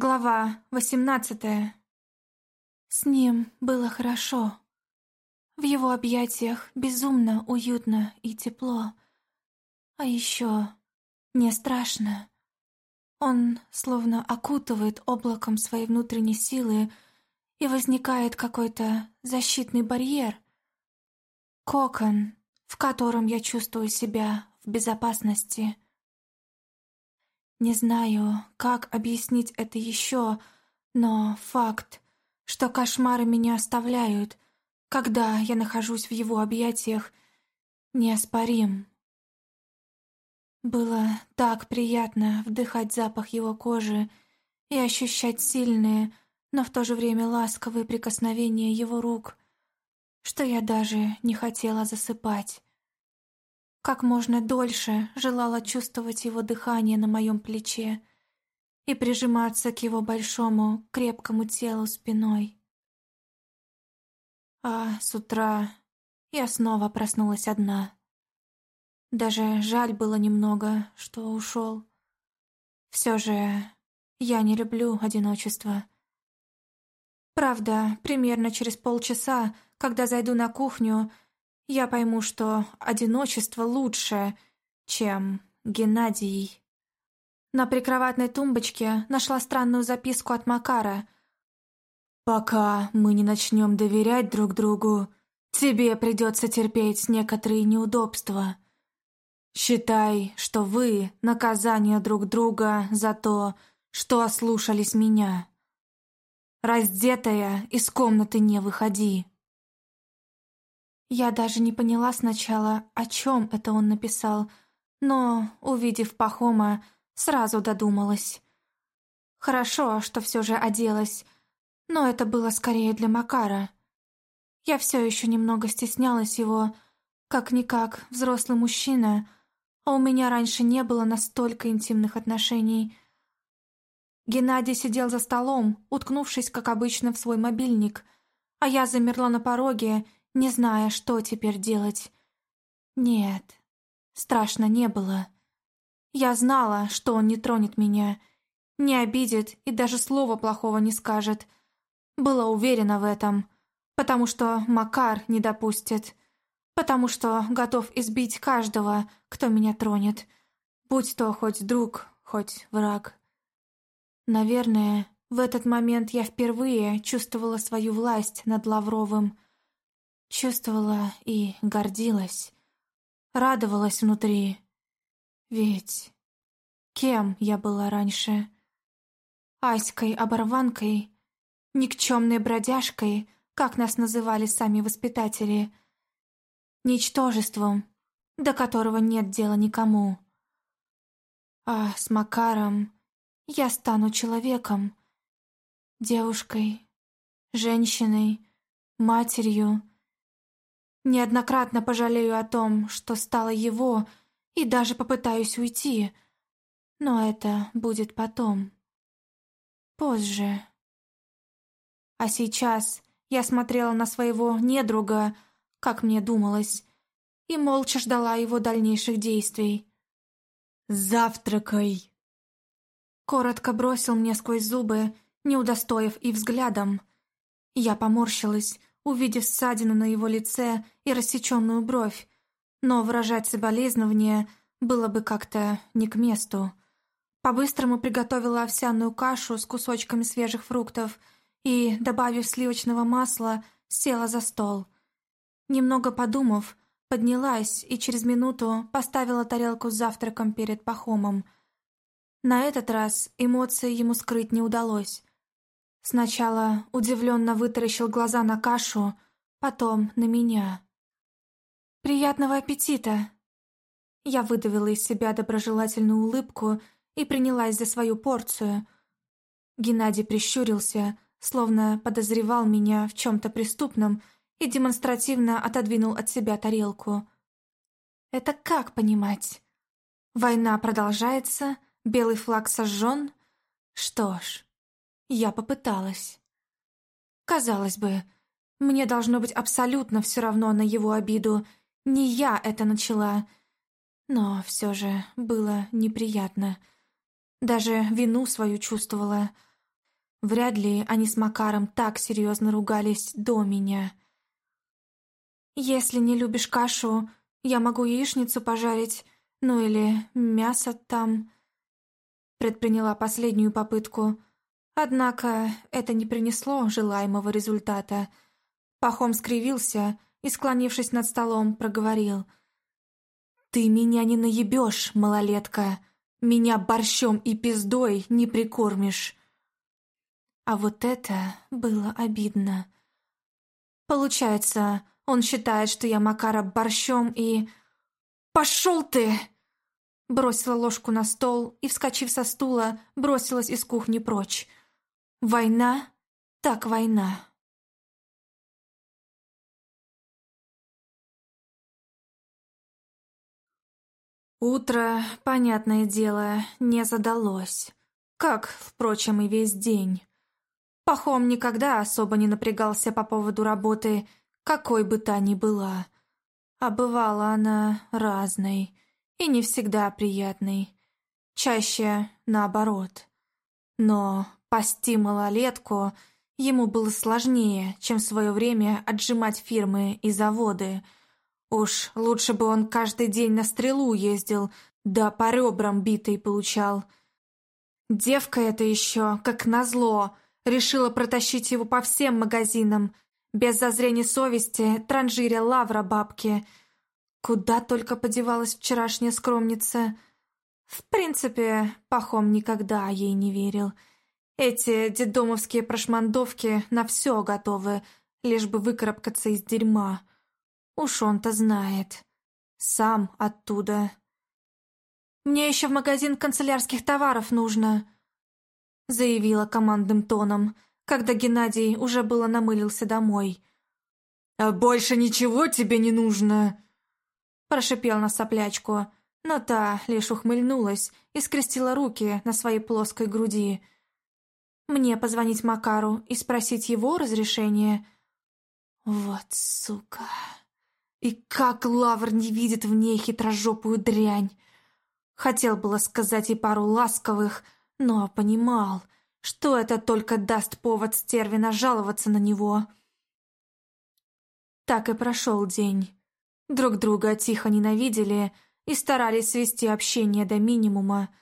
Глава восемнадцатая. С ним было хорошо. В его объятиях безумно уютно и тепло. А еще не страшно. Он словно окутывает облаком своей внутренней силы, и возникает какой-то защитный барьер. Кокон, в котором я чувствую себя в безопасности. Не знаю, как объяснить это еще, но факт, что кошмары меня оставляют, когда я нахожусь в его объятиях, неоспорим. Было так приятно вдыхать запах его кожи и ощущать сильные, но в то же время ласковые прикосновения его рук, что я даже не хотела засыпать. Как можно дольше желала чувствовать его дыхание на моем плече и прижиматься к его большому, крепкому телу спиной. А с утра я снова проснулась одна. Даже жаль было немного, что ушел. Все же я не люблю одиночество. Правда, примерно через полчаса, когда зайду на кухню, я пойму, что одиночество лучше, чем Геннадий. На прикроватной тумбочке нашла странную записку от Макара. «Пока мы не начнем доверять друг другу, тебе придется терпеть некоторые неудобства. Считай, что вы — наказание друг друга за то, что ослушались меня. Раздетая, из комнаты не выходи». Я даже не поняла сначала, о чем это он написал, но, увидев Пахома, сразу додумалась. Хорошо, что все же оделась, но это было скорее для Макара. Я все еще немного стеснялась его, как-никак взрослый мужчина, а у меня раньше не было настолько интимных отношений. Геннадий сидел за столом, уткнувшись, как обычно, в свой мобильник, а я замерла на пороге не зная, что теперь делать. Нет, страшно не было. Я знала, что он не тронет меня, не обидит и даже слова плохого не скажет. Была уверена в этом, потому что Макар не допустит, потому что готов избить каждого, кто меня тронет, будь то хоть друг, хоть враг. Наверное, в этот момент я впервые чувствовала свою власть над Лавровым, Чувствовала и гордилась, радовалась внутри. Ведь кем я была раньше? Аськой-оборванкой, никчемной бродяжкой, как нас называли сами воспитатели, ничтожеством, до которого нет дела никому. А с Макаром я стану человеком, девушкой, женщиной, матерью, Неоднократно пожалею о том, что стало его, и даже попытаюсь уйти. Но это будет потом. Позже. А сейчас я смотрела на своего недруга, как мне думалось, и молча ждала его дальнейших действий. «Завтракай!» Коротко бросил мне сквозь зубы, не удостоив и взглядом. Я поморщилась, увидев ссадину на его лице и рассеченную бровь, но выражать соболезнование было бы как-то не к месту. По-быстрому приготовила овсяную кашу с кусочками свежих фруктов и, добавив сливочного масла, села за стол. Немного подумав, поднялась и через минуту поставила тарелку с завтраком перед Пахомом. На этот раз эмоции ему скрыть не удалось. Сначала удивленно вытаращил глаза на кашу, потом на меня. «Приятного аппетита!» Я выдавила из себя доброжелательную улыбку и принялась за свою порцию. Геннадий прищурился, словно подозревал меня в чем-то преступном и демонстративно отодвинул от себя тарелку. «Это как понимать? Война продолжается, белый флаг сожжен? Что ж...» Я попыталась. Казалось бы, мне должно быть абсолютно все равно на его обиду. Не я это начала. Но все же было неприятно. Даже вину свою чувствовала. Вряд ли они с Макаром так серьезно ругались до меня. «Если не любишь кашу, я могу яичницу пожарить, ну или мясо там...» Предприняла последнюю попытку. Однако это не принесло желаемого результата. Пахом скривился и, склонившись над столом, проговорил. «Ты меня не наебешь, малолетка. Меня борщом и пиздой не прикормишь». А вот это было обидно. Получается, он считает, что я Макара борщом и... «Пошел ты!» Бросила ложку на стол и, вскочив со стула, бросилась из кухни прочь. Война так война. Утро, понятное дело, не задалось. Как, впрочем, и весь день. Пахом никогда особо не напрягался по поводу работы какой бы та ни была. А бывала она разной и не всегда приятной. Чаще наоборот. Но пасти малолетку ему было сложнее, чем в свое время отжимать фирмы и заводы. Уж лучше бы он каждый день на стрелу ездил, да по ребрам битый получал. Девка эта еще, как назло, решила протащить его по всем магазинам – без зазрения совести транжиря лавра бабки. Куда только подевалась вчерашняя скромница. В принципе, Пахом никогда ей не верил. Эти дедомовские прошмандовки на все готовы, лишь бы выкарабкаться из дерьма. Уж он-то знает. Сам оттуда. «Мне еще в магазин канцелярских товаров нужно», — заявила командным тоном — когда Геннадий уже было намылился домой. «А больше ничего тебе не нужно?» Прошипел на соплячку, но та лишь ухмыльнулась и скрестила руки на своей плоской груди. «Мне позвонить Макару и спросить его разрешение?» «Вот сука!» И как Лавр не видит в ней хитрожопую дрянь! Хотел было сказать ей пару ласковых, но понимал — что это только даст повод стервина жаловаться на него. Так и прошел день. Друг друга тихо ненавидели и старались свести общение до минимума.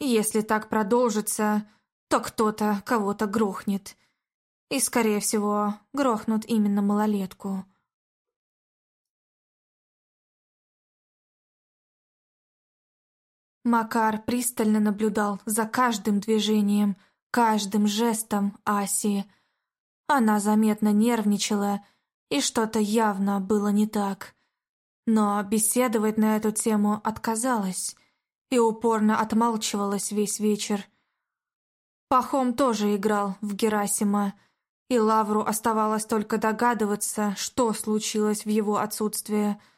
Если так продолжится, то кто-то кого-то грохнет. И, скорее всего, грохнут именно малолетку. Макар пристально наблюдал за каждым движением, каждым жестом Аси. Она заметно нервничала, и что-то явно было не так. Но беседовать на эту тему отказалась и упорно отмалчивалась весь вечер. Пахом тоже играл в Герасима, и Лавру оставалось только догадываться, что случилось в его отсутствие –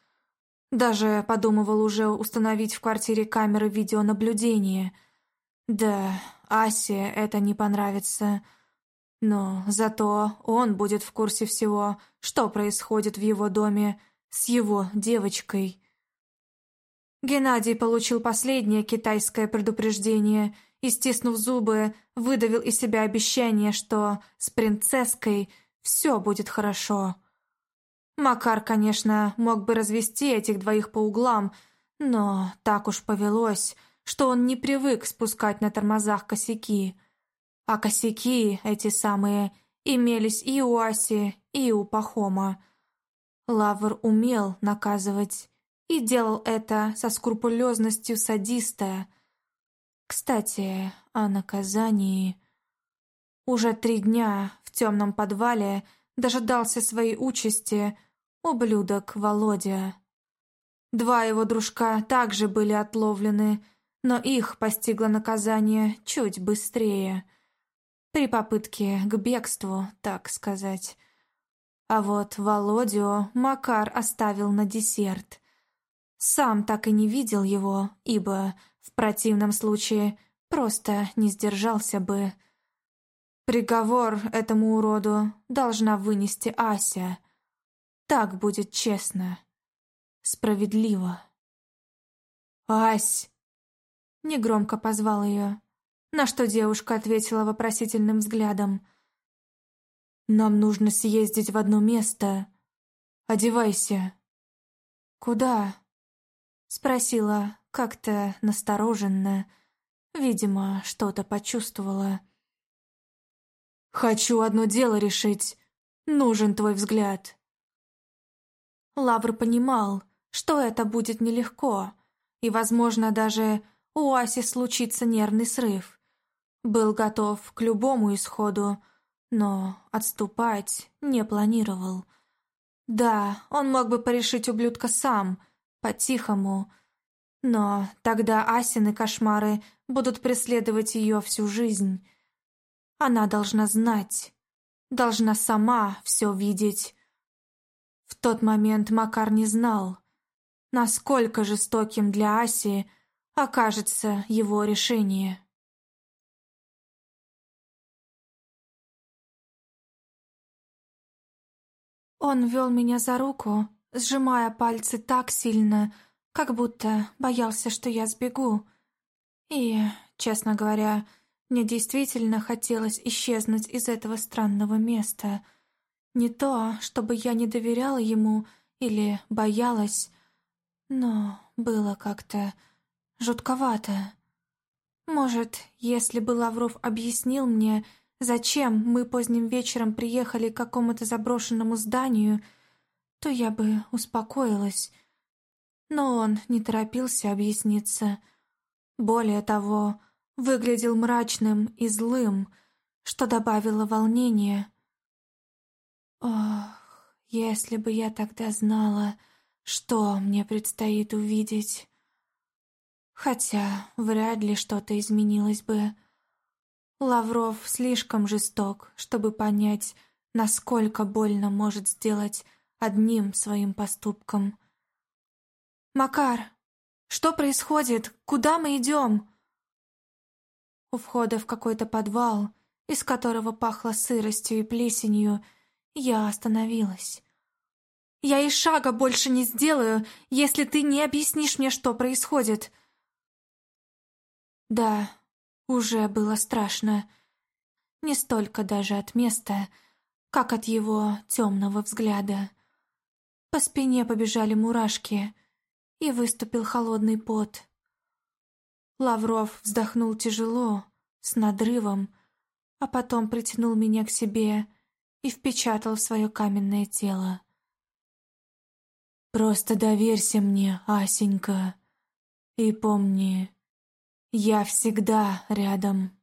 даже подумывал уже установить в квартире камеры видеонаблюдения. Да, Асе это не понравится. Но зато он будет в курсе всего, что происходит в его доме с его девочкой. Геннадий получил последнее китайское предупреждение и, стиснув зубы, выдавил из себя обещание, что с принцесской все будет хорошо. Макар, конечно, мог бы развести этих двоих по углам, но так уж повелось, что он не привык спускать на тормозах косяки. А косяки эти самые имелись и у Аси, и у Пахома. Лавр умел наказывать и делал это со скрупулезностью садиста. Кстати, о наказании. Уже три дня в темном подвале дожидался своей участи ублюдок Володя. Два его дружка также были отловлены, но их постигло наказание чуть быстрее. При попытке к бегству, так сказать. А вот Володю Макар оставил на десерт. Сам так и не видел его, ибо в противном случае просто не сдержался бы. Приговор этому уроду должна вынести Ася. Так будет честно, справедливо. «Ась!» — негромко позвал ее, на что девушка ответила вопросительным взглядом. «Нам нужно съездить в одно место. Одевайся». «Куда?» — спросила как-то настороженно. Видимо, что-то почувствовала. «Хочу одно дело решить. Нужен твой взгляд». Лавр понимал, что это будет нелегко, и, возможно, даже у Аси случится нервный срыв. Был готов к любому исходу, но отступать не планировал. Да, он мог бы порешить ублюдка сам, по-тихому, но тогда Асины кошмары будут преследовать ее всю жизнь. Она должна знать, должна сама все видеть. В тот момент Макар не знал, насколько жестоким для Аси окажется его решение. Он вел меня за руку, сжимая пальцы так сильно, как будто боялся, что я сбегу. И, честно говоря, мне действительно хотелось исчезнуть из этого странного места. Не то, чтобы я не доверяла ему или боялась, но было как-то жутковато. Может, если бы Лавров объяснил мне, зачем мы поздним вечером приехали к какому-то заброшенному зданию, то я бы успокоилась. Но он не торопился объясниться. Более того, выглядел мрачным и злым, что добавило волнения. Ох, если бы я тогда знала, что мне предстоит увидеть. Хотя вряд ли что-то изменилось бы. Лавров слишком жесток, чтобы понять, насколько больно может сделать одним своим поступком. «Макар, что происходит? Куда мы идем?» У входа в какой-то подвал, из которого пахло сыростью и плесенью, я остановилась. «Я и шага больше не сделаю, если ты не объяснишь мне, что происходит!» Да, уже было страшно. Не столько даже от места, как от его темного взгляда. По спине побежали мурашки, и выступил холодный пот. Лавров вздохнул тяжело, с надрывом, а потом притянул меня к себе и впечатал в свое каменное тело. «Просто доверься мне, Асенька, и помни, я всегда рядом.